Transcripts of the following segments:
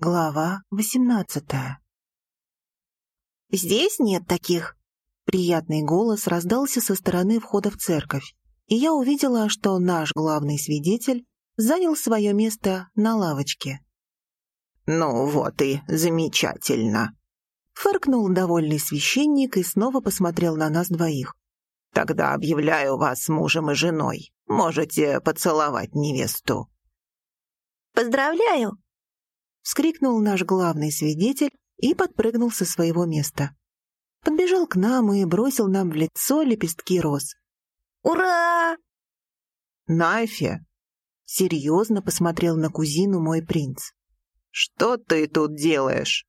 Глава восемнадцатая. «Здесь нет таких!» Приятный голос раздался со стороны входа в церковь, и я увидела, что наш главный свидетель занял свое место на лавочке. «Ну вот и замечательно!» Фыркнул довольный священник и снова посмотрел на нас двоих. «Тогда объявляю вас мужем и женой. Можете поцеловать невесту». «Поздравляю!» — вскрикнул наш главный свидетель и подпрыгнул со своего места. Подбежал к нам и бросил нам в лицо лепестки роз. «Ура!» «Найфе!» — серьезно посмотрел на кузину мой принц. «Что ты тут делаешь?»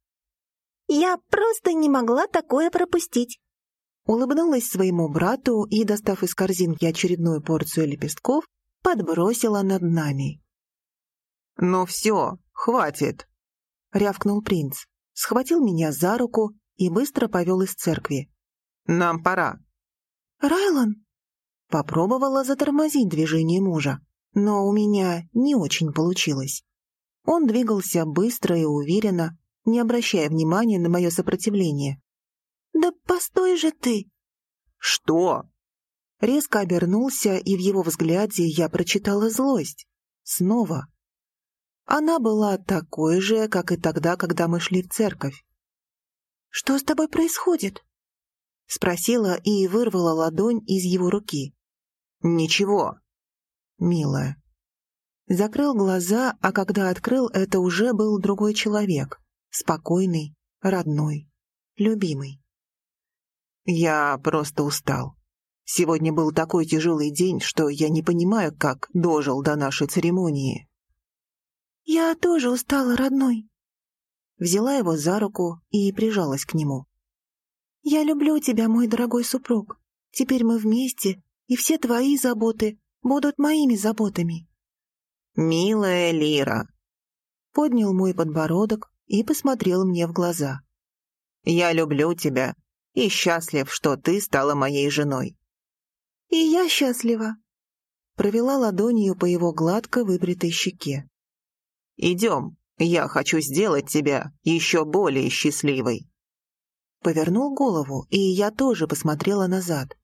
«Я просто не могла такое пропустить!» Улыбнулась своему брату и, достав из корзинки очередную порцию лепестков, подбросила над нами. «Ну все, хватит!» — рявкнул принц, схватил меня за руку и быстро повел из церкви. «Нам пора». «Райлан!» Попробовала затормозить движение мужа, но у меня не очень получилось. Он двигался быстро и уверенно, не обращая внимания на мое сопротивление. «Да постой же ты!» «Что?» Резко обернулся, и в его взгляде я прочитала злость. Снова. Она была такой же, как и тогда, когда мы шли в церковь. «Что с тобой происходит?» Спросила и вырвала ладонь из его руки. «Ничего, милая». Закрыл глаза, а когда открыл, это уже был другой человек. Спокойный, родной, любимый. «Я просто устал. Сегодня был такой тяжелый день, что я не понимаю, как дожил до нашей церемонии. «Я тоже устала, родной». Взяла его за руку и прижалась к нему. «Я люблю тебя, мой дорогой супруг. Теперь мы вместе, и все твои заботы будут моими заботами». «Милая Лира», — поднял мой подбородок и посмотрел мне в глаза. «Я люблю тебя и счастлив, что ты стала моей женой». «И я счастлива», — провела ладонью по его гладко выбритой щеке. Идем, я хочу сделать тебя еще более счастливой». Повернул голову, и я тоже посмотрела назад.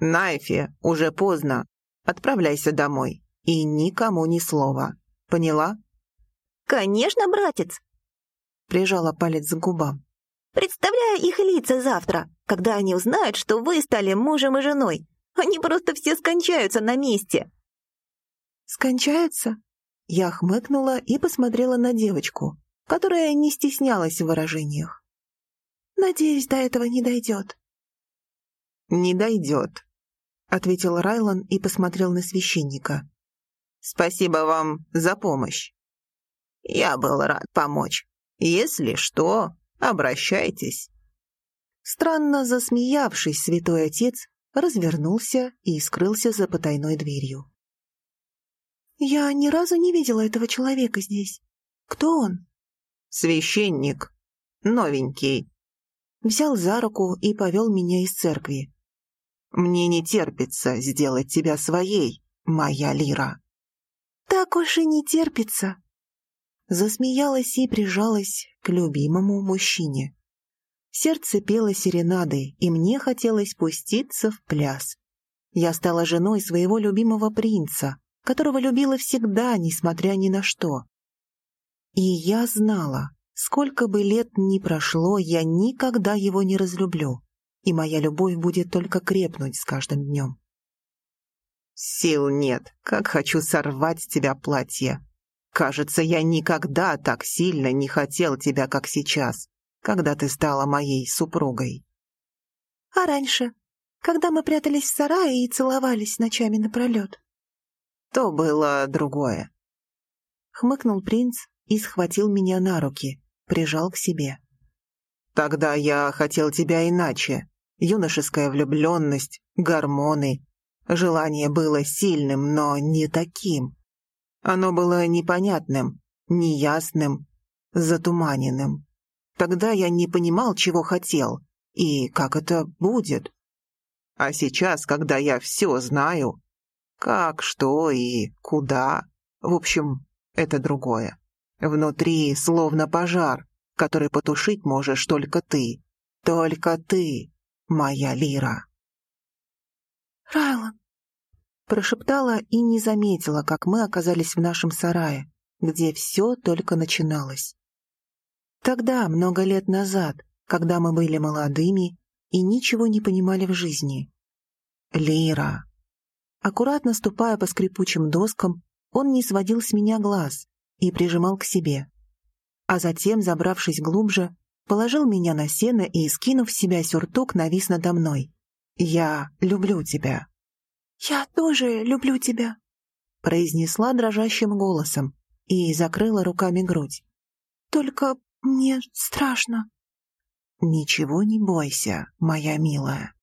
«Найфи, уже поздно. Отправляйся домой. И никому ни слова. Поняла?» «Конечно, братец!» Прижала палец к губам. «Представляю их лица завтра, когда они узнают, что вы стали мужем и женой. Они просто все скончаются на месте». «Скончаются?» Я хмыкнула и посмотрела на девочку, которая не стеснялась в выражениях. «Надеюсь, до этого не дойдет». «Не дойдет», — ответил Райлан и посмотрел на священника. «Спасибо вам за помощь». «Я был рад помочь. Если что, обращайтесь». Странно засмеявшись, святой отец развернулся и скрылся за потайной дверью. «Я ни разу не видела этого человека здесь. Кто он?» «Священник. Новенький». Взял за руку и повел меня из церкви. «Мне не терпится сделать тебя своей, моя Лира». «Так уж и не терпится». Засмеялась и прижалась к любимому мужчине. Сердце пело серенады, и мне хотелось пуститься в пляс. Я стала женой своего любимого принца, которого любила всегда, несмотря ни на что. И я знала, сколько бы лет ни прошло, я никогда его не разлюблю, и моя любовь будет только крепнуть с каждым днем. «Сил нет, как хочу сорвать с тебя платье. Кажется, я никогда так сильно не хотел тебя, как сейчас, когда ты стала моей супругой». «А раньше, когда мы прятались в сарае и целовались ночами напролет?» То было другое. Хмыкнул принц и схватил меня на руки, прижал к себе. Тогда я хотел тебя иначе. Юношеская влюбленность, гормоны. Желание было сильным, но не таким. Оно было непонятным, неясным, затуманенным. Тогда я не понимал, чего хотел и как это будет. А сейчас, когда я все знаю, как, что и куда. В общем, это другое. Внутри словно пожар, который потушить можешь только ты. Только ты, моя Лира. «Райлан!» Прошептала и не заметила, как мы оказались в нашем сарае, где все только начиналось. Тогда, много лет назад, когда мы были молодыми и ничего не понимали в жизни. Лира. Аккуратно ступая по скрипучим доскам, он не сводил с меня глаз и прижимал к себе. А затем, забравшись глубже, положил меня на сено и, скинув с себя сюртук, навис надо мной. «Я люблю тебя». «Я тоже люблю тебя», — произнесла дрожащим голосом и закрыла руками грудь. «Только мне страшно». «Ничего не бойся, моя милая».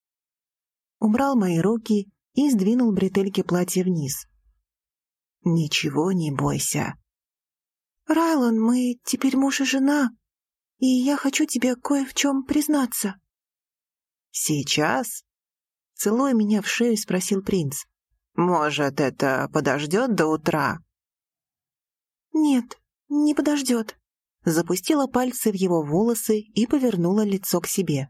Убрал мои руки и сдвинул бретельки платья вниз. «Ничего не бойся». «Райлон, мы теперь муж и жена, и я хочу тебе кое в чем признаться». «Сейчас?» — целуя меня в шею, спросил принц. «Может, это подождет до утра?» «Нет, не подождет», запустила пальцы в его волосы и повернула лицо к себе.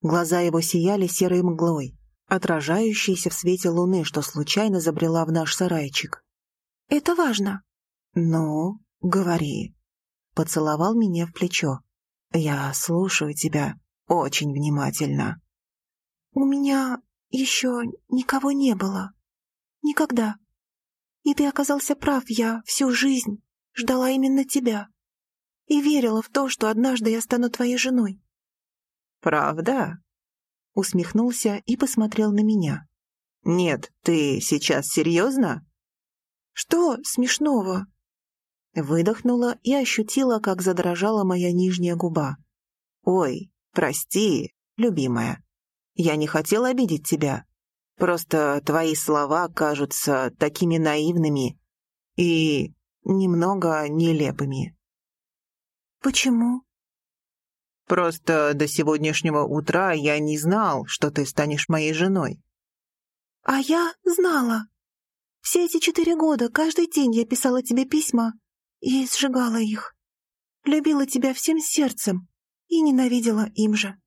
Глаза его сияли серой мглой, отражающейся в свете луны, что случайно забрела в наш сарайчик. «Это важно». «Ну, говори». Поцеловал меня в плечо. «Я слушаю тебя очень внимательно». «У меня еще никого не было. Никогда. И ты оказался прав, я всю жизнь ждала именно тебя и верила в то, что однажды я стану твоей женой. «Правда?» Усмехнулся и посмотрел на меня. «Нет, ты сейчас серьезно?» «Что смешного?» Выдохнула и ощутила, как задрожала моя нижняя губа. «Ой, прости, любимая. Я не хотел обидеть тебя. Просто твои слова кажутся такими наивными и немного нелепыми. «Почему?» «Просто до сегодняшнего утра я не знал, что ты станешь моей женой». «А я знала. Все эти четыре года каждый день я писала тебе письма и сжигала их. Любила тебя всем сердцем и ненавидела им же.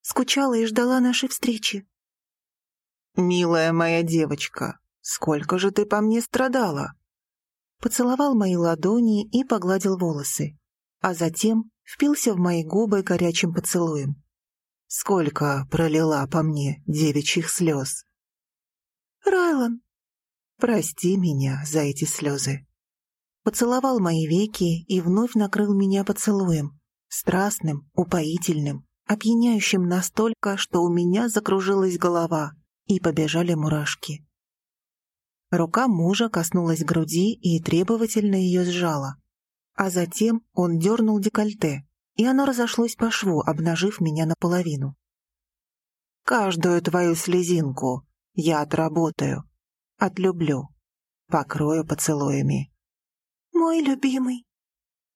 Скучала и ждала нашей встречи». «Милая моя девочка, сколько же ты по мне страдала?» Поцеловал мои ладони и погладил волосы а затем впился в мои губы горячим поцелуем. Сколько пролила по мне девичьих слез. «Райлан!» «Прости меня за эти слезы». Поцеловал мои веки и вновь накрыл меня поцелуем, страстным, упоительным, опьяняющим настолько, что у меня закружилась голова и побежали мурашки. Рука мужа коснулась груди и требовательно ее сжала, а затем он дернул декольте, и оно разошлось по шву, обнажив меня наполовину. «Каждую твою слезинку я отработаю, отлюблю, покрою поцелуями». «Мой любимый».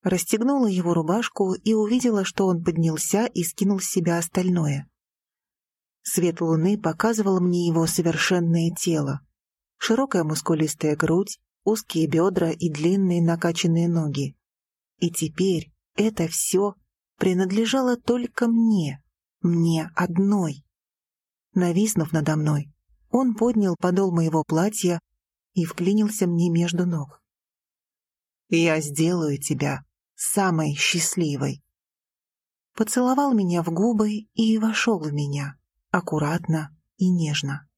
Расстегнула его рубашку и увидела, что он поднялся и скинул с себя остальное. Свет луны показывал мне его совершенное тело. Широкая мускулистая грудь, узкие бедра и длинные накачанные ноги. И теперь это все принадлежало только мне, мне одной. Нависнув надо мной, он поднял подол моего платья и вклинился мне между ног. «Я сделаю тебя самой счастливой». Поцеловал меня в губы и вошел в меня, аккуратно и нежно.